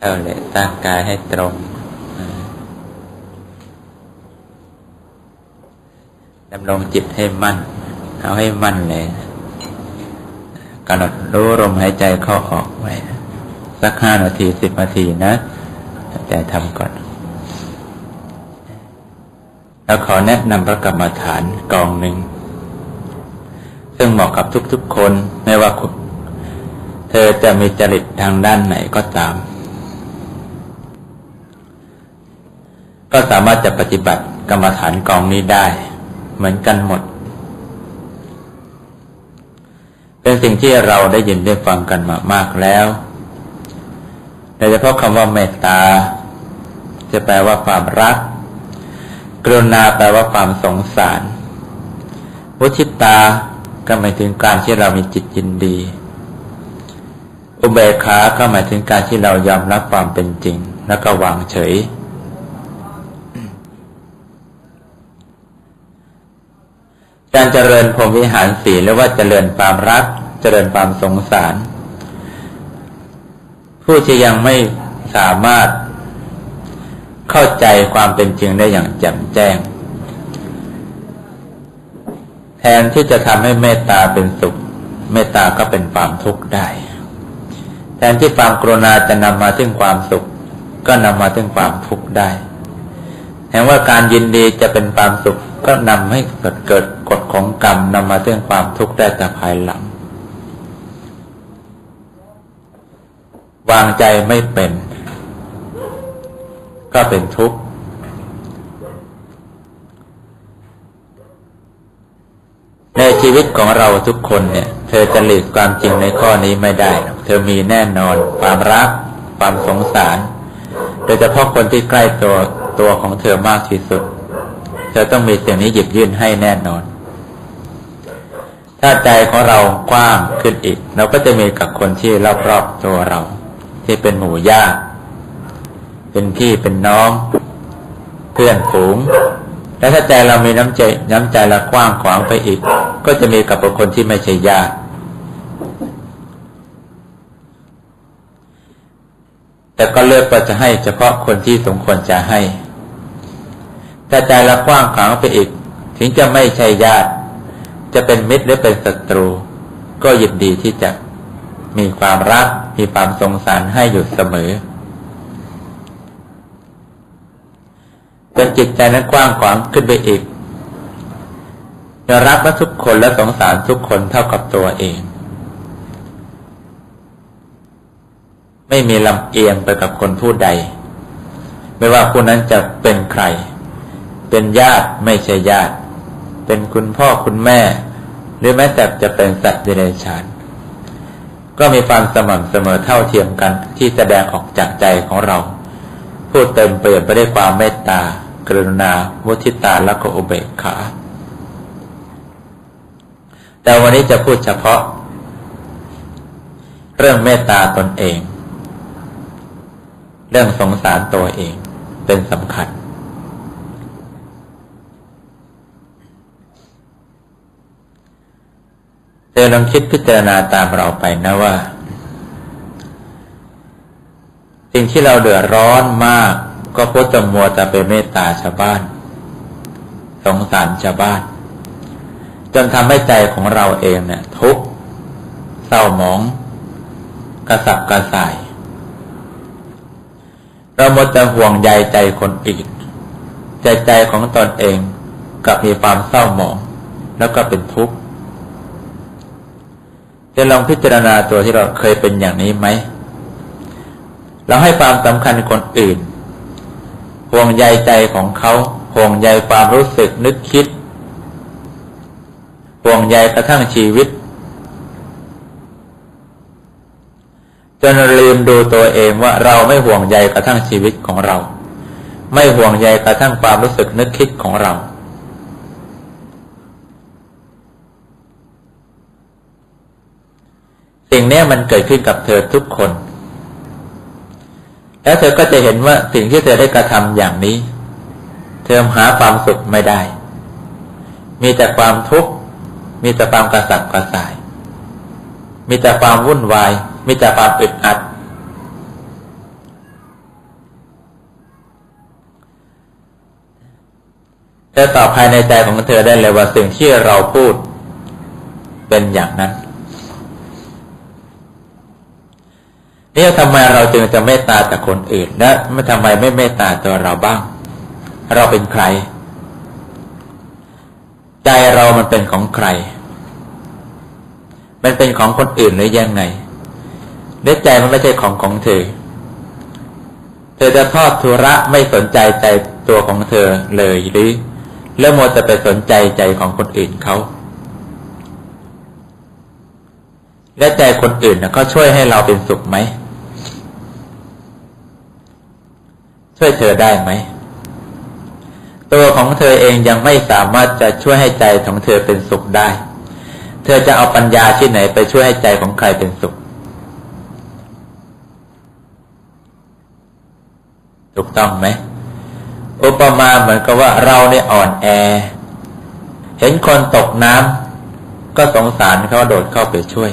เอาเลยตั้งกายให้ตรงดำรงจิตให้มั่น เอาให้มั่นเลยกำหนดรู้ลมหายใจเข้าออกไว้สักห้านาทีสิบนาทีนะ แต่ทำก่อนแล้วขอแนะนำพระกรรมฐานกองหนึ่ง ซึ่งเหมาะกับทุกๆคน ไม่ว่าเธอจะมีจริตทางด้านไหนก็ตาม ก็สามารถจะปฏิบัติกรรมฐานกองนี้ได้ เหมือนกันหมด เป็นสิ่งที่เราได้ยินได้ฟังกันมามากแล้วโดยเฉพาะคำว่าเมตตา จะแปลว่าความรัก กรุณาแปลว่าความสงสารวุชิตาก็หมายถึงการที่เรามีจิตยินดี อุเบกขาก็หมายถึงการที่เรายอมรับความเป็นจริง แล้วก็วางเฉย การเจริญพรหมวิหารสีหรือว่าเจริญความรัก เจริญความสงสาร ผู้ที่ยังไม่สามารถเข้าใจความเป็นจริงได้อย่างแจ่มแจ้ง แทนที่จะทำให้เมตตาเป็นสุข เมตตาก็เป็นความทุกข์ได้ แทนที่ความกรุณาจะนำมาถึงความสุข ก็นำมาถึงความทุกข์ได้แห่งว่าการยินดีจะเป็นความสุข ก็นำให้เกิดเกิดกฎของกรรมนำมาถึงความทุกข์ได้แต่ภายหลัง วางใจไม่เป็น ก็เป็นทุกข์ในชีวิตของเราทุกคนเนี่ย เธอจะหลีกความจริงในข้อนี้ไม่ได้ เธอมีแน่นอน ความรัก ความสงสาร โดยเฉพาะคนที่ใกล้ตัวตัวของเธอมากที่สุด เธอต้องมีสิ่งนี้หยิบยื่นให้แน่นอน ถ้าใจของเรากว้างขึ้นอีก เราก็จะมีกับคนที่รอบๆตัวเรา ที่เป็นหมู่ญาติเป็นพี่เป็นน้อง เพื่อนฝูง และถ้าใจเรามีน้ำใจน้ำใจเรากว้างขวางไปอีก ก็จะมีกับบุคคลที่ไม่ใช่ญาติแต่ก็เลือกว่าจะให้เฉพาะคนที่สมควรจะให้ ถ้าใจเรากว้างขวางไปอีก ถึงจะไม่ใช่ญาติ จะเป็นมิตรหรือเป็นศัตรู ก็ยินดีที่จะมีความรัก มีความสงสารให้อยู่เสมอจนจิตใจนั้นกว้างขวางขึ้นไปอีกจะรักและทุกคนและสงสารทุกคนเท่ากับตัวเอง ไม่มีลำเอียงไปกับคนผู้ใด ไม่ว่าผู้นั้นจะเป็นใคร เป็นญาติไม่ใช่ญาติ เป็นคุณพ่อคุณแม่ หรือแม้แต่จะเป็นสัตว์เดรัจฉานก็มีความสม่ำเสมอเท่าเทียมกันที่แสดงออกจากใจของเรา พูดเต็มเปลี่ยนไปด้วยความเมตตา กรุณา มุทิตาและก็อุเบกขา แต่วันนี้จะพูดเฉพาะ เรื่องเมตตาตนเอง เรื่องสงสารตัวเองเป็นสำคัญ ธอลองคิดพิจารณาตามเราไปนะว่า สิ่งที่เราเดือดร้อนมาก ก็เพราะจมัวแต่ไปเมตตาชาวบ้าน สงสารชาวบ้าน จนทำให้ใจของเราเองเนี่ย ทุกข์เศร้าหมอง กระสับกระส่าย เราหมดแต่ห่วงใยใจคนอื่นใจใจของตนเองกับมีความเศร้าหมอง แล้วก็เป็นทุกข์ จะลองพิจารณาตัวที่เราเคยเป็นอย่างนี้ไหม เราให้ความสำคัญคนอื่น ห่วงใยใจของเขา ห่วงใยความรู้สึกนึกคิด ห่วงใยกระทั่งชีวิต จนลืมดูตัวเองว่าเราไม่ห่วงใยกระทั่งชีวิตของเรา ไม่ห่วงใยกระทั่งความรู้สึกนึกคิดของเรา สิ่งนี้มันเกิดขึ้นกับเธอทุกคน แล้วเธอก็จะเห็นว่าสิ่งที่เธอได้กระทำอย่างนี้ เธอหาความสุขไม่ได้ มีแต่ความทุกข์ มีแต่ความกระสับกระส่าย มีแต่ความวุ่นวาย มีแต่ความอึดอัด เธอตอบภายในใจของเธอได้เลยว่าสิ่งที่เราพูดเป็นอย่างนั้น นี่ทำไมเราจึงจะเมตตาแต่คนอื่นและไม่ทำไมไม่เมตตาตัวเราบ้าง เราเป็นใคร ใจเรามันเป็นของใคร มันเป็นของคนอื่นหรือยังไงเนื้อใจมันไม่ใช่ของของเธอ เธอจะทอดทุระไม่สนใจใจตัวของเธอเลยหรือแล้วโมจะไปสนใจใจของคนอื่นเขาและใจคนอื่นนะเขาช่วยให้เราเป็นสุขไหม ช่วยเธอได้ไหม ตัวของเธอเองยังไม่สามารถจะช่วยให้ใจของเธอเป็นสุขได้ เธอจะเอาปัญญาที่ไหนไปช่วยให้ใจของใครเป็นสุข ถูกต้องไหม อุปมาเหมือนกับว่าเราเนี่ยอ่อนแอ เห็นคนตกน้ำก็สงสารเขาโดดเข้าไปช่วย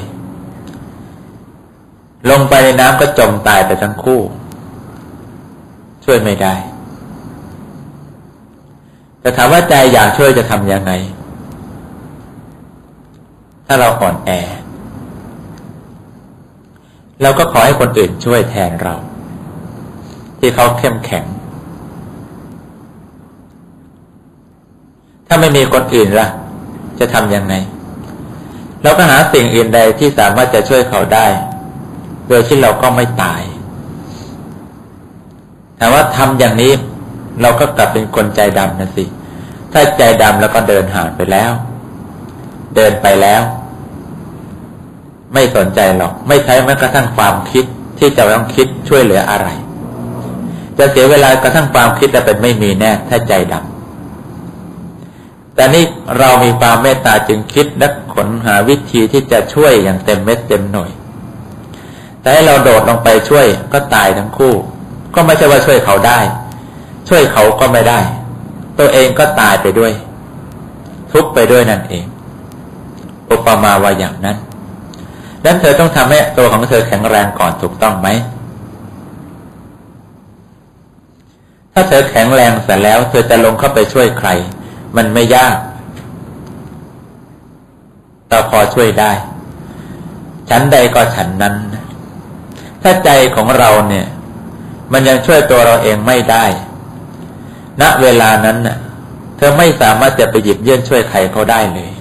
ลงไปในน้ำก็จมตายไปทั้งคู่ ช่วยไม่ได้แต่ถามว่าใจอยากช่วยจะทำยังไง ถ้าเราอ่อนแอ เราก็ขอให้คนอื่นช่วยแทนเรา ที่เขาเข้มแข็ง ถ้าไม่มีคนอื่นล่ะ จะทำยังไง เราก็หาสิ่งอื่นใดที่สามารถจะช่วยเขาได้ โดยที่เราก็ไม่ตาย แต่ว่าทำอย่างนี้เราก็กลับเป็นคนใจดำนะสิ ถ้าใจดำแล้วก็เดินห่างไปแล้ว เดินไปแล้ว ไม่สนใจหรอก ไม่ใช้แม้กระทั่งความคิดที่จะต้องคิดช่วยเหลืออะไร จะเสียเวลากระทั่งความคิดแต่เป็นไม่มีแน่ ถ้าใจดำแต่นี่เรามีความเมตตาจึงคิดและขนหาวิธีที่จะช่วยอย่างเต็มเม็ดเต็มหน่วย แต่ให้เราโดดลงไปช่วยก็ตายทั้งคู่ ก็ไม่ใช่ว่าช่วยเขาได้ ช่วยเขาก็ไม่ได้ ตัวเองก็ตายไปด้วย ทุกไปด้วยนั่นเอง อุปมาว่าอย่างนั้นดังนั้นเธอต้องทำให้ตัวของเธอแข็งแรงก่อนถูกต้องไหม ถ้าเธอแข็งแรงเสร็จแล้ว เธอจะลงเข้าไปช่วยใคร มันไม่ยากแต่พอช่วยได้ฉันใดก็ฉันนั้น ถ้าใจของเราเนี่ย มันยังช่วยตัวเราเองไม่ได้ ณ เวลานั้นน่ะ เธอไม่สามารถจะไปหยิบยื่นช่วยใครเขาได้เลย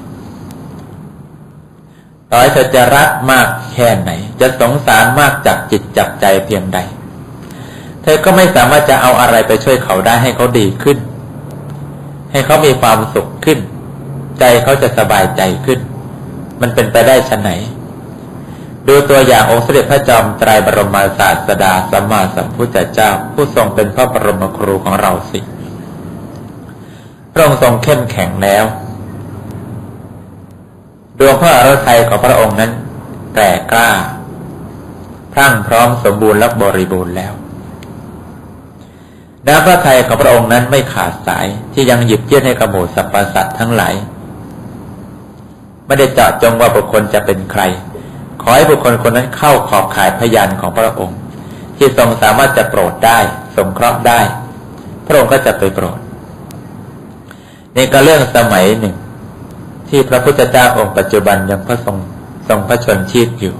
ต่อให้เธอจะรักมากแค่ไหน จะสงสารมากจากจิตจับใจเพียงใด เธอก็ไม่สามารถจะเอาอะไรไปช่วยเขาได้ให้เขาดีขึ้น ให้เขามีความสุขขึ้น ใจเขาจะสบายใจขึ้น มันเป็นไปได้ชั้นไหน ดูตัวอย่างองค์เสด็จพระจอมไตรบรมศาสดาสัมมาสัมพุทธเจ้า ผู้ทรงเป็นพระบรมครูของเราสิพระองค์ทรงเข้มแข็งแล้ว ดวงพระอรทัยของพระองค์นั้นแก่กล้าพรั่งพร้อมสมบูรณ์และบริบูรณ์แล้วน้ำพระทัยของพระองค์นั้นไม่ขาดสายที่ยังหยิบยื่นให้กระหมูสัพพสัตทั้งหลายไม่ได้เจาะจงว่าบุคคลจะเป็นใคร ขอให้บุคคลคนนั้นเข้าขอบข่ายพยานของพระองค์ ที่ทรงสามารถจะโปรดได้ สงเคราะห์ได้ พระองค์ก็จะไปโปรดนี่ก็เรื่องสมัยหนึ่ง ที่พระพุทธเจ้าองค์ปัจจุบันยังพระทรงทรงพระชนชีพอยู่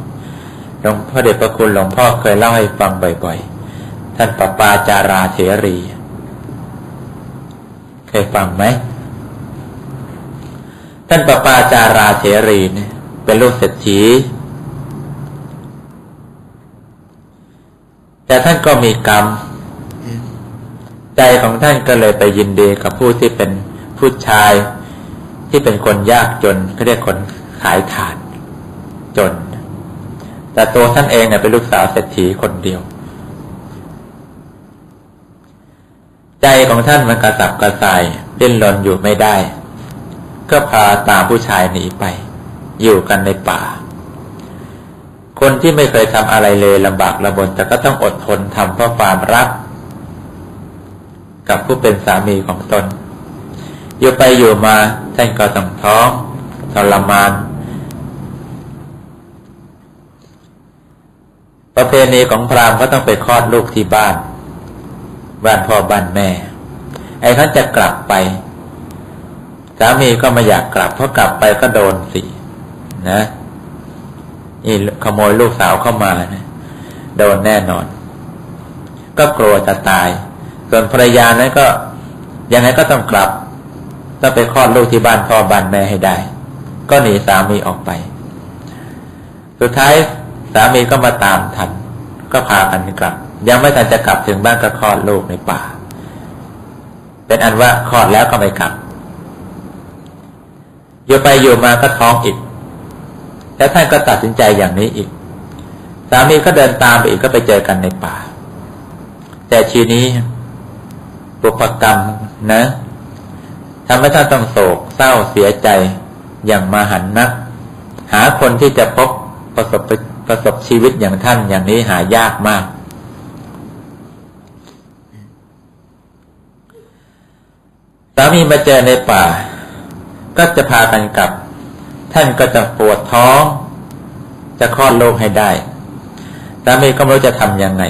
หลวงพ่อเดชพระคุณหลวงพ่อเคยเล่าให้ฟังบ่อยๆ ท่านปปาจาราเถรี เคยฟังไหม ท่านปปาจาราเถรีเนี่ยเป็นลูกเศรษฐี แต่ท่านก็มีกรรม ใจของท่านก็เลยไปยินดีกับผู้ที่เป็นผู้ชายที่เป็นคนยากจนเขาเรียกคนขายฐานจน แต่ตัวท่านเองเนี่ยเป็นลูกสาวเศรษฐีคนเดียว ใจของท่านมันกระสับกระส่ายดิ้นรนอยู่ไม่ได้ ก็พาตามผู้ชายหนีไป อยู่กันในป่า คนที่ไม่เคยทำอะไรเลยลำบากลำบนแต่ก็ต้องอดทนทำเพราะความรัก กับผู้เป็นสามีของตน อยู่ไปอยู่มาท่านก็ต้องท้องทรมาน ประเพณีของพราหมณ์ก็ต้องไปคลอดลูกที่บ้าน บ้านพ่อบ้านแม่ ไอ้ท่านจะกลับไปสามีก็ไม่อยากกลับเพราะกลับไปก็โดนสินะ นี่ขโมยลูกสาวเข้ามานะโดนแน่นอน ก็กลัวจะตาย ส่วนภรรยานั้นก็ยังไงก็ต้องกลับต้องไปคลอดลูกที่บ้านพ่อบ้านแม่ให้ได้ ก็หนีสามีออกไป สุดท้ายสามีก็มาตามทัน ก็พากันกลับ ยังไม่ทันจะกลับถึงบ้านก็คลอดลูกในป่า เป็นอันว่าคลอดแล้วก็ไม่กลับอยู่ไปอยู่มาก็ท้องอีก แล้วท่านก็ตัดสินใจอย่างนี้อีก สามีก็เดินตามไปอีกก็ไปเจอกันในป่า แต่ทีนี้บุพกรรมนะทำให้ท่านต้องโศกเศร้าเสียใจอย่างมาหันนัก หาคนที่จะพบประสบประสบชีวิตอย่างท่านอย่างนี้หายากมาก สามีมาเจอในป่า ก็จะพากันกลับ ท่านก็จะปวดท้อง จะคลอดลูกให้ได้สามีก็ไม่รู้จะทำยังไง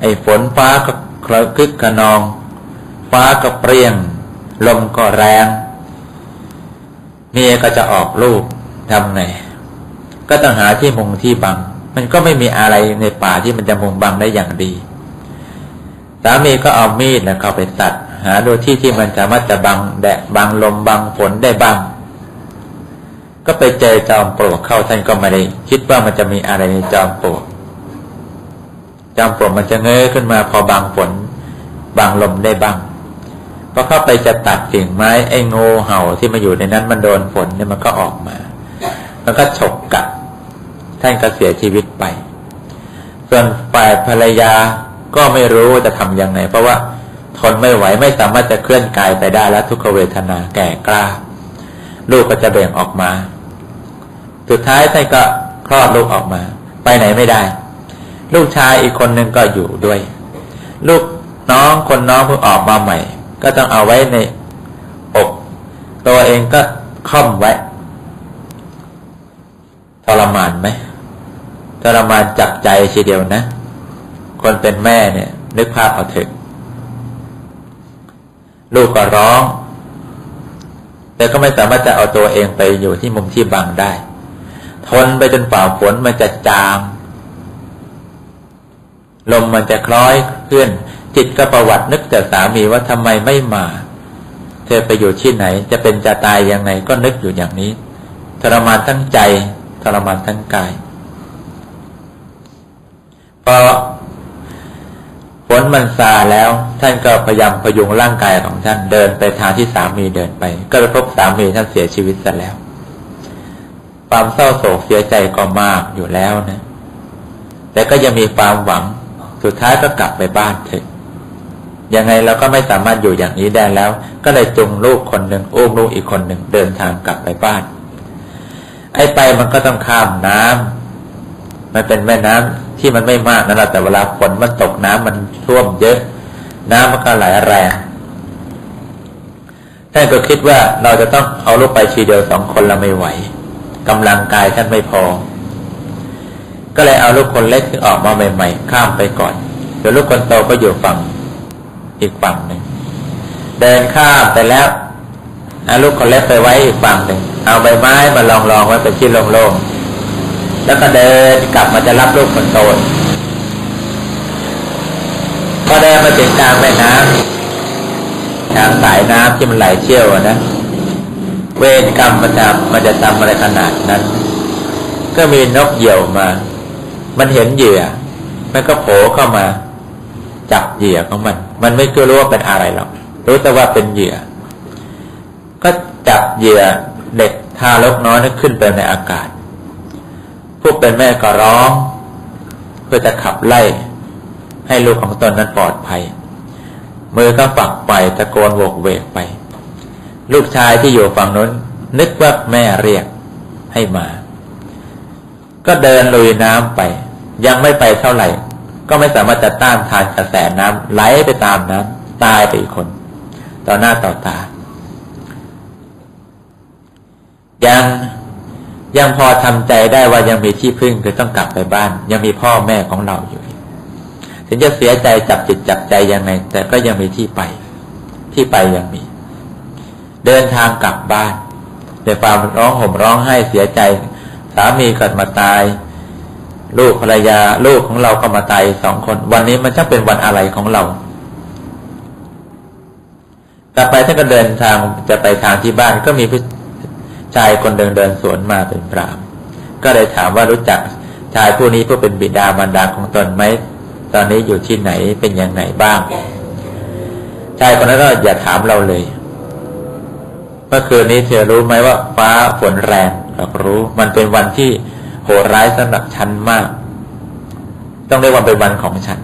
ไอ้ฝนฟ้าก็คลคึกกระนอง ฟ้าก็เปรี้ยง ลมก็แรง เมียก็จะออกลูกทำไง ก็ต้องหาที่มุงที่บัง มันก็ไม่มีอะไรในป่าที่มันจะมุงบังได้อย่างดีสามีก็เอามีดนะเข้าไปตัด หาดูที่ที่มันสามารถจะบังแดดบังลมบังฝนได้บ้าง ก็ไปเจอจอมปลวกเข้าท่านก็ไม่ได้คิดว่ามันจะมีอะไรในจอมปลวกจอมปลวกมันจะเงยขึ้นมาพอบังฝนบังลมได้บ้างพอเข้าไปจะตัดกิ่งไม้ไอ้งูเห่าที่มาอยู่ในนั้นมันโดนฝนเนี่ยมันก็ออกมา มันก็ฉกกัดท่านก็เสียชีวิตไป ส่วนฝ่ายภรรยาก็ไม่รู้จะทํำยังไง เพราะว่าทนไม่ไหวไม่สามารถจะเคลื่อนกายไปได้แล้วทุกขเวทนาแก่กล้า ลูกก็จะเบ่งออกมา สุดท้ายท่านก็คลอดลูกออกมา ไปไหนไม่ได้ ลูกชายอีกคนหนึ่งก็อยู่ด้วย ลูกน้องคนน้องเพิ่งออกมาใหม่ ก็ต้องเอาไว้ในอก ตัวเองก็ค่อมไว้ทรมานไหมทรมานจับใจทีเดียวนะ คนเป็นแม่เนี่ย นึกภาพเอาเถอะลูกก็ร้อง แต่ก็ไม่สามารถจะเอาตัวเองไปอยู่ที่มุมที่บังได้ ทนไปจนฝ่าฝนมันจะจางลมมันจะคล้อยเคลื่อนจิตก็ประวัตินึกแต่สามีว่าทำไมไม่มา เธอไปอยู่ที่ไหน จะเป็นจะตายยังไงก็นึกอยู่อย่างนี้ ทรมานทั้งใจ ทรมานทั้งกายพอ นมันซาแล้ว ท่านก็พยายามพยุงร่างกายของท่านเดินไปทางที่สามีเดินไป ก็ไปพบสามีท่านเสียชีวิตซะแล้ว ความเศร้าโศกเสียใจก็มากอยู่แล้วนะ แต่ก็ยังมีความหวัง สุดท้ายก็กลับไปบ้านเถอะยังไงเราก็ไม่สามารถอยู่อย่างนี้ได้แล้ว ก็เลยจุงลูกคนหนึ่งอุ้มลูกอีกคนหนึ่งเดินทางกลับไปบ้าน ไอ้ไปมันก็ต้องข้ามน้ำ มันเป็นแม่น้ำที่มันไม่มากนั่นแหละแต่เวลาฝนมันตกน้ำมันท่วมเยอะ น้ำมันก็ไหลแรงท่านก็คิดว่าเราจะต้องเอาลูกไปชีเดียวสองคนเราไม่ไหวกำลังกายท่านไม่พอ ก็เลยเอาลูกคนเล็กที่ออกมาใหม่ ๆ ข้ามไปก่อนเดี๋ยวลูกคนโตก็อยู่ฝั่งอีกฝั่งหนึ่งเดินข้ามไปแล้วเอาลูกคนเล็กไปไว้อีกฝั่งหนึ่งเอาใบไม้มาลองลองไว้เป็นที่โล่งๆ แล้วก็เดินกลับมาจะรับลูกคนโตพอเดินมาถึงกลางแม่น้ำทางสายน้ำที่มันไหลเชี่ยวนะ เวรกรรมมันจะมันจะทำอะไรขนาดนั้น ก็มีนกเหยี่ยวมา มันเห็นเหยื่อ มันก็โผล่เข้ามา จับเหยื่อของมัน มันไม่รู้ว่าเป็นอะไรหรอก รู้แต่ว่าเป็นเหยื่อ ก็จับเหยื่อเด็กทารกน้อยนั้นขึ้นไปในอากาศ ผู้เป็นแม่ก็ร้อง เพื่อจะขับไล่ ให้ลูกของตนนั้นปลอดภัย มือก็ฝักไปตะโกนโวกเวกไป ลูกชายที่อยู่ฝั่งนู้น นึกว่าแม่เรียกให้มา ก็เดินลุยน้ำไป ยังไม่ไปเท่าไหร่ ก็ไม่สามารถจะต้านทานกระแสน้ำไหลไปตามน้ำตายไปอีกคน ต่อหน้าต่อตายัง ยังพอทำใจได้ว่ายังมีที่พึ่งคือต้องกลับไปบ้าน ยังมีพ่อแม่ของเราอยู่ ถึงจะเสียใจจับจิตจับใจยังไง แต่ก็ยังมีที่ไป ที่ไปยังมี เดินทางกลับบ้านด้วยความร้องห่มร้องไห้เสียใจ สามีเกิดมาตาย ลูกภรรยาลูกของเราก็มาตายสองคน วันนี้มันจะเป็นวันอะไรของเราต่อไปท่านก็เดินทางจะไปทางที่บ้านก็มีผู้ ชายคนเดินเดินสวนมาเป็นปรามก็เลยถามว่ารู้จักชายผู้นี้ผู้เป็นบิดามารดาของตนไหมตอนนี้อยู่ที่ไหนเป็นอย่างไรบ้างชายคนนั้นก็อย่าถามเราเลยเมื่อคืนนี้เธอรู้ไหมว่าฟ้าฝนแรงเรารู้ มันเป็นวันที่โหดร้ายสำหรับฉันมาก ต้องเรียกว่าเป็นวันของฉัน